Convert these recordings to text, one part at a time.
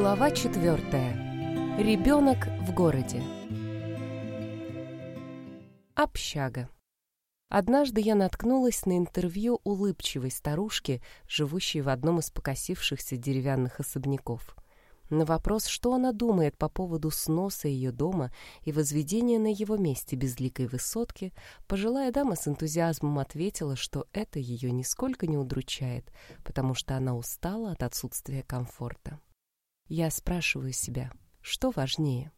Глава четвертая. Ребенок в городе. Общага. Однажды я наткнулась на интервью улыбчивой старушки, живущей в одном из покосившихся деревянных особняков. На вопрос, что она думает по поводу сноса ее дома и возведения на его месте безликой высотки, пожилая дама с энтузиазмом ответила, что это ее нисколько не удручает, потому что она устала от отсутствия комфорта. Я спрашиваю себя, что важнее?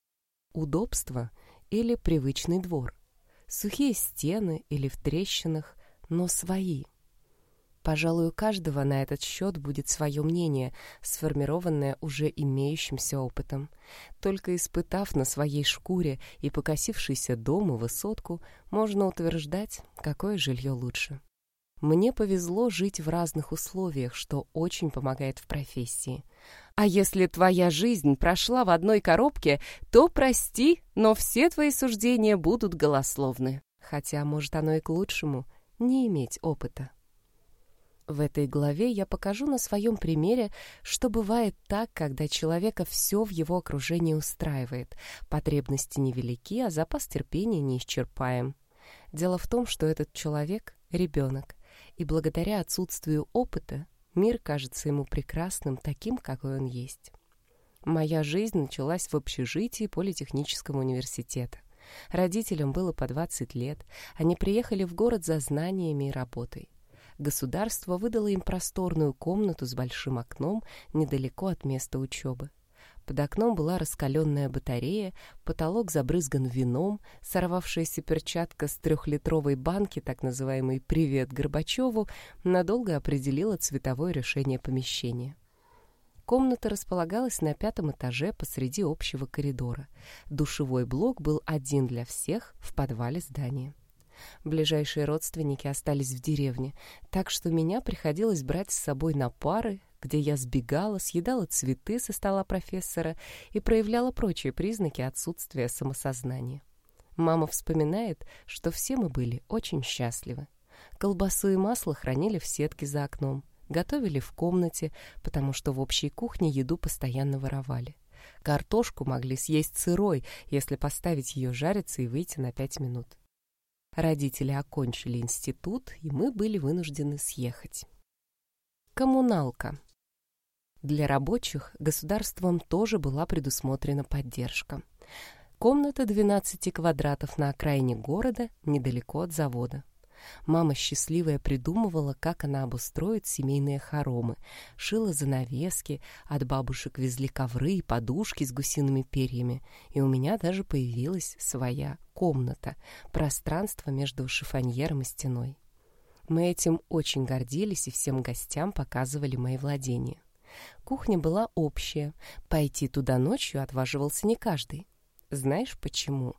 Удобство или привычный двор? Сухие стены или в трещинах, но свои? Пожалуй, у каждого на этот счет будет свое мнение, сформированное уже имеющимся опытом. Только испытав на своей шкуре и покосившийся дом и высотку, можно утверждать, какое жилье лучше. Мне повезло жить в разных условиях, что очень помогает в профессии. А если твоя жизнь прошла в одной коробке, то прости, но все твои суждения будут голословны. Хотя, может, оно и к лучшему — не иметь опыта. В этой главе я покажу на своем примере, что бывает так, когда человека все в его окружении устраивает. Потребности невелики, а запас терпения неисчерпаем. Дело в том, что этот человек — ребенок и благодаря отсутствию опыта мир кажется ему прекрасным таким, какой он есть. Моя жизнь началась в общежитии Политехнического университета. Родителям было по 20 лет, они приехали в город за знаниями и работой. Государство выдало им просторную комнату с большим окном недалеко от места учебы. Под окном была раскаленная батарея, потолок забрызган вином, сорвавшаяся перчатка с трехлитровой банки, так называемый «Привет Горбачеву», надолго определила цветовое решение помещения. Комната располагалась на пятом этаже посреди общего коридора. Душевой блок был один для всех в подвале здания. Ближайшие родственники остались в деревне, так что меня приходилось брать с собой на пары, где я сбегала, съедала цветы со стола профессора и проявляла прочие признаки отсутствия самосознания. Мама вспоминает, что все мы были очень счастливы. Колбасу и масло хранили в сетке за окном, готовили в комнате, потому что в общей кухне еду постоянно воровали. Картошку могли съесть сырой, если поставить ее жариться и выйти на пять минут. Родители окончили институт, и мы были вынуждены съехать. Коммуналка. Для рабочих государством тоже была предусмотрена поддержка. Комната 12 квадратов на окраине города, недалеко от завода. Мама счастливая придумывала, как она обустроит семейные хоромы, шила занавески, от бабушек везли ковры и подушки с гусиными перьями, и у меня даже появилась своя комната, пространство между шифоньером и стеной. Мы этим очень гордились и всем гостям показывали мои владения. Кухня была общая. Пойти туда ночью отваживался не каждый. Знаешь почему?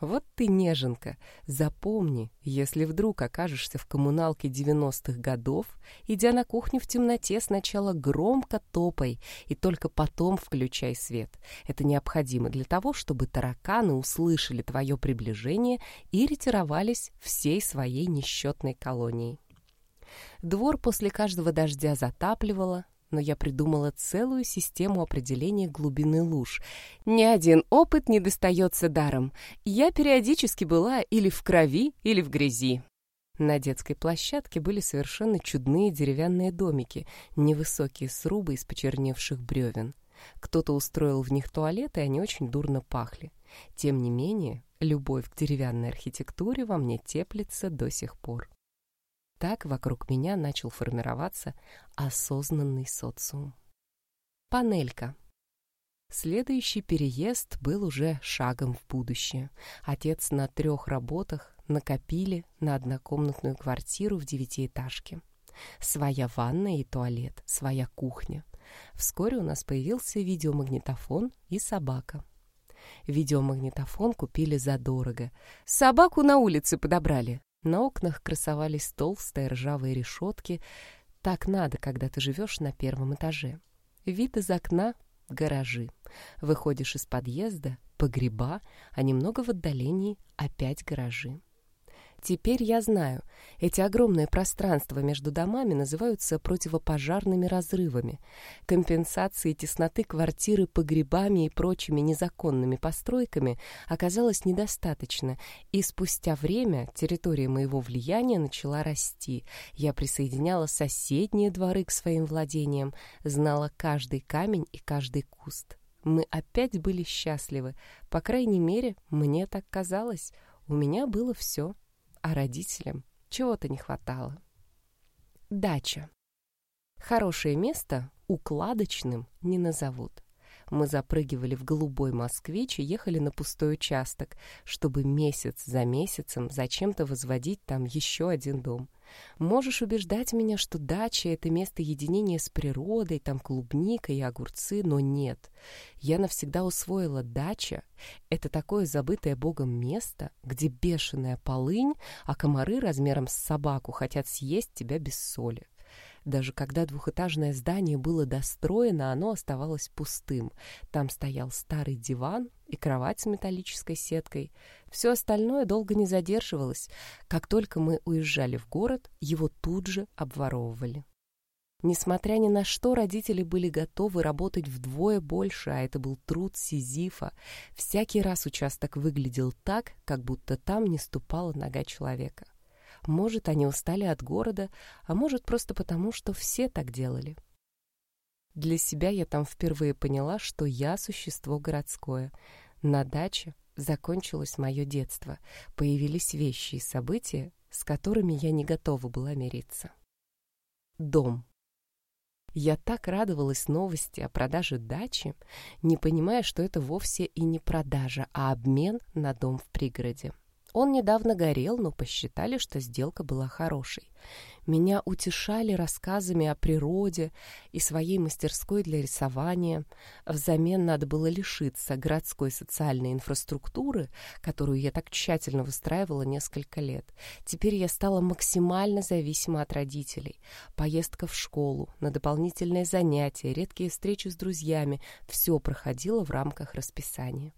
Вот ты неженка. Запомни, если вдруг окажешься в коммуналке 90-х годов, идя на кухню в темноте, сначала громко топай и только потом включай свет. Это необходимо для того, чтобы тараканы услышали твое приближение и ретировались всей своей несчетной колонией. Двор после каждого дождя затапливало, но я придумала целую систему определения глубины луж. Ни один опыт не достается даром. Я периодически была или в крови, или в грязи. На детской площадке были совершенно чудные деревянные домики, невысокие срубы из почерневших бревен. Кто-то устроил в них туалет, и они очень дурно пахли. Тем не менее, любовь к деревянной архитектуре во мне теплится до сих пор. Так вокруг меня начал формироваться осознанный социум. Панелька. Следующий переезд был уже шагом в будущее. Отец на трех работах накопили на однокомнатную квартиру в девятиэтажке. Своя ванная и туалет, своя кухня. Вскоре у нас появился видеомагнитофон и собака. Видеомагнитофон купили задорого. Собаку на улице подобрали. На окнах красовались толстые ржавые решетки. Так надо, когда ты живешь на первом этаже. Вид из окна — гаражи. Выходишь из подъезда — погреба, а немного в отдалении — опять гаражи. Теперь я знаю, эти огромные пространства между домами называются противопожарными разрывами. Компенсации тесноты квартиры погребами и прочими незаконными постройками оказалось недостаточно, и спустя время территория моего влияния начала расти. Я присоединяла соседние дворы к своим владениям, знала каждый камень и каждый куст. Мы опять были счастливы, по крайней мере, мне так казалось. У меня было все а родителям чего-то не хватало. Дача. Хорошее место укладочным не назовут. Мы запрыгивали в голубой москвич и ехали на пустой участок, чтобы месяц за месяцем зачем-то возводить там еще один дом. Можешь убеждать меня, что дача — это место единения с природой, там клубника и огурцы, но нет. Я навсегда усвоила дача — это такое забытое Богом место, где бешеная полынь, а комары размером с собаку хотят съесть тебя без соли. Даже когда двухэтажное здание было достроено, оно оставалось пустым. Там стоял старый диван и кровать с металлической сеткой. Все остальное долго не задерживалось. Как только мы уезжали в город, его тут же обворовывали. Несмотря ни на что, родители были готовы работать вдвое больше, а это был труд Сизифа. Всякий раз участок выглядел так, как будто там не ступала нога человека. Может, они устали от города, а может, просто потому, что все так делали. Для себя я там впервые поняла, что я существо городское. На даче закончилось мое детство. Появились вещи и события, с которыми я не готова была мириться. Дом. Я так радовалась новости о продаже дачи, не понимая, что это вовсе и не продажа, а обмен на дом в пригороде. Он недавно горел, но посчитали, что сделка была хорошей. Меня утешали рассказами о природе и своей мастерской для рисования. Взамен надо было лишиться городской социальной инфраструктуры, которую я так тщательно выстраивала несколько лет. Теперь я стала максимально зависима от родителей. Поездка в школу, на дополнительные занятия, редкие встречи с друзьями — все проходило в рамках расписания.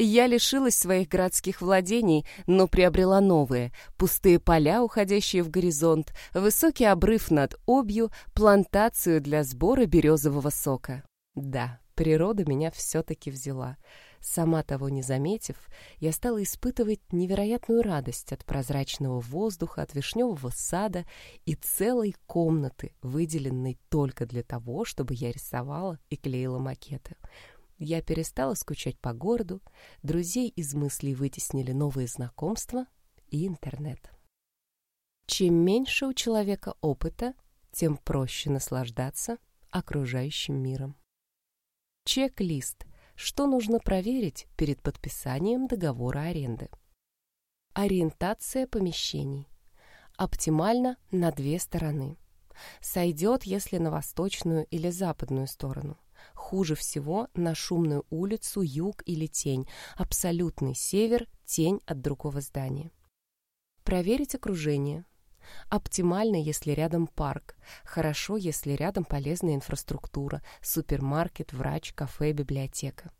Я лишилась своих городских владений, но приобрела новые. Пустые поля, уходящие в горизонт, высокий обрыв над Обью, плантацию для сбора березового сока. Да, природа меня все-таки взяла. Сама того не заметив, я стала испытывать невероятную радость от прозрачного воздуха, от вишневого сада и целой комнаты, выделенной только для того, чтобы я рисовала и клеила макеты. Я перестала скучать по городу, друзей из мыслей вытеснили новые знакомства и интернет. Чем меньше у человека опыта, тем проще наслаждаться окружающим миром. Чек-лист. Что нужно проверить перед подписанием договора аренды? Ориентация помещений. Оптимально на две стороны. Сойдет, если на восточную или западную сторону. Хуже всего на шумную улицу, юг или тень. Абсолютный север, тень от другого здания. Проверить окружение. Оптимально, если рядом парк. Хорошо, если рядом полезная инфраструктура, супермаркет, врач, кафе, библиотека.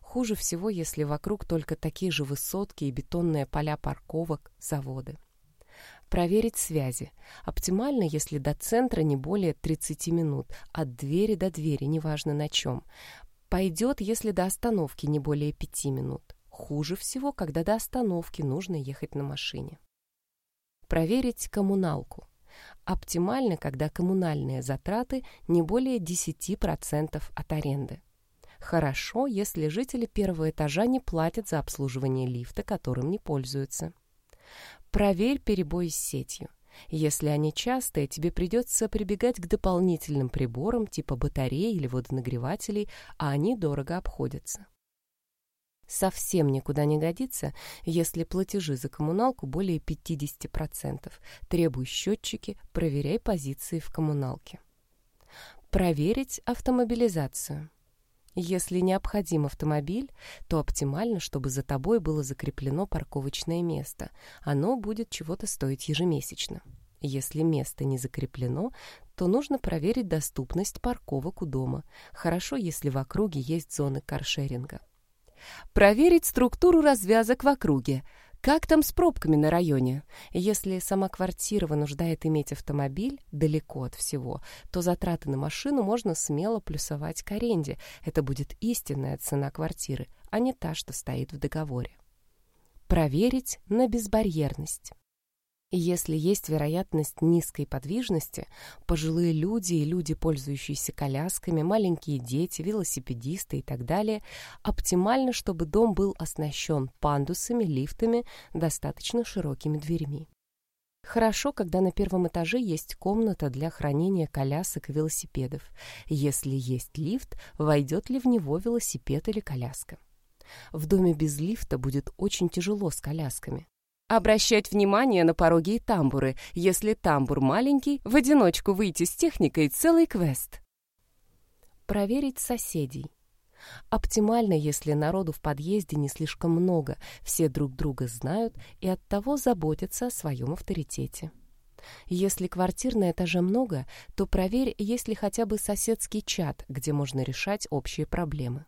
Хуже всего, если вокруг только такие же высотки и бетонные поля парковок, заводы. Проверить связи. Оптимально, если до центра не более 30 минут, от двери до двери, неважно на чем. Пойдет, если до остановки не более 5 минут. Хуже всего, когда до остановки нужно ехать на машине. Проверить коммуналку. Оптимально, когда коммунальные затраты не более 10% от аренды. Хорошо, если жители первого этажа не платят за обслуживание лифта, которым не пользуются. Проверь перебои с сетью. Если они частые, тебе придется прибегать к дополнительным приборам типа батарей или водонагревателей, а они дорого обходятся. Совсем никуда не годится, если платежи за коммуналку более 50%. Требуй счетчики, проверяй позиции в коммуналке. Проверить автомобилизацию. Если необходим автомобиль, то оптимально, чтобы за тобой было закреплено парковочное место. Оно будет чего-то стоить ежемесячно. Если место не закреплено, то нужно проверить доступность парковок у дома. Хорошо, если в округе есть зоны каршеринга. Проверить структуру развязок в округе. Как там с пробками на районе? Если сама квартира вынуждает иметь автомобиль далеко от всего, то затраты на машину можно смело плюсовать к аренде. Это будет истинная цена квартиры, а не та, что стоит в договоре. Проверить на безбарьерность. Если есть вероятность низкой подвижности, пожилые люди и люди, пользующиеся колясками, маленькие дети, велосипедисты и так далее, оптимально, чтобы дом был оснащен пандусами, лифтами, достаточно широкими дверьми. Хорошо, когда на первом этаже есть комната для хранения колясок и велосипедов. Если есть лифт, войдет ли в него велосипед или коляска. В доме без лифта будет очень тяжело с колясками. Обращать внимание на пороги и тамбуры. Если тамбур маленький, в одиночку выйти с техникой целый квест. Проверить соседей. Оптимально, если народу в подъезде не слишком много, все друг друга знают и оттого заботятся о своем авторитете. Если квартир на этаже много, то проверь, есть ли хотя бы соседский чат, где можно решать общие проблемы.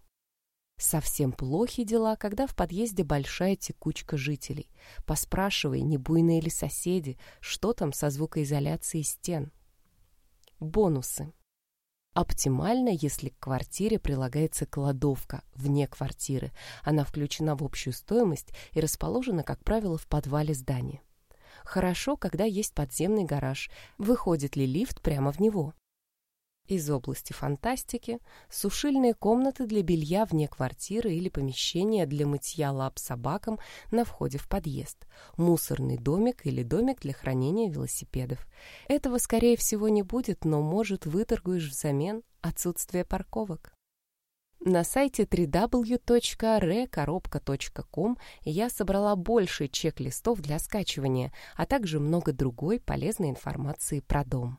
Совсем плохи дела, когда в подъезде большая текучка жителей. Поспрашивай, не буйные ли соседи, что там со звукоизоляцией стен. Бонусы. Оптимально, если к квартире прилагается кладовка вне квартиры. Она включена в общую стоимость и расположена, как правило, в подвале здания. Хорошо, когда есть подземный гараж. Выходит ли лифт прямо в него? Из области фантастики – сушильные комнаты для белья вне квартиры или помещения для мытья лап собакам на входе в подъезд, мусорный домик или домик для хранения велосипедов. Этого, скорее всего, не будет, но, может, выторгуешь взамен отсутствие парковок. На сайте www.recoробка.com я собрала больше чек-листов для скачивания, а также много другой полезной информации про дом.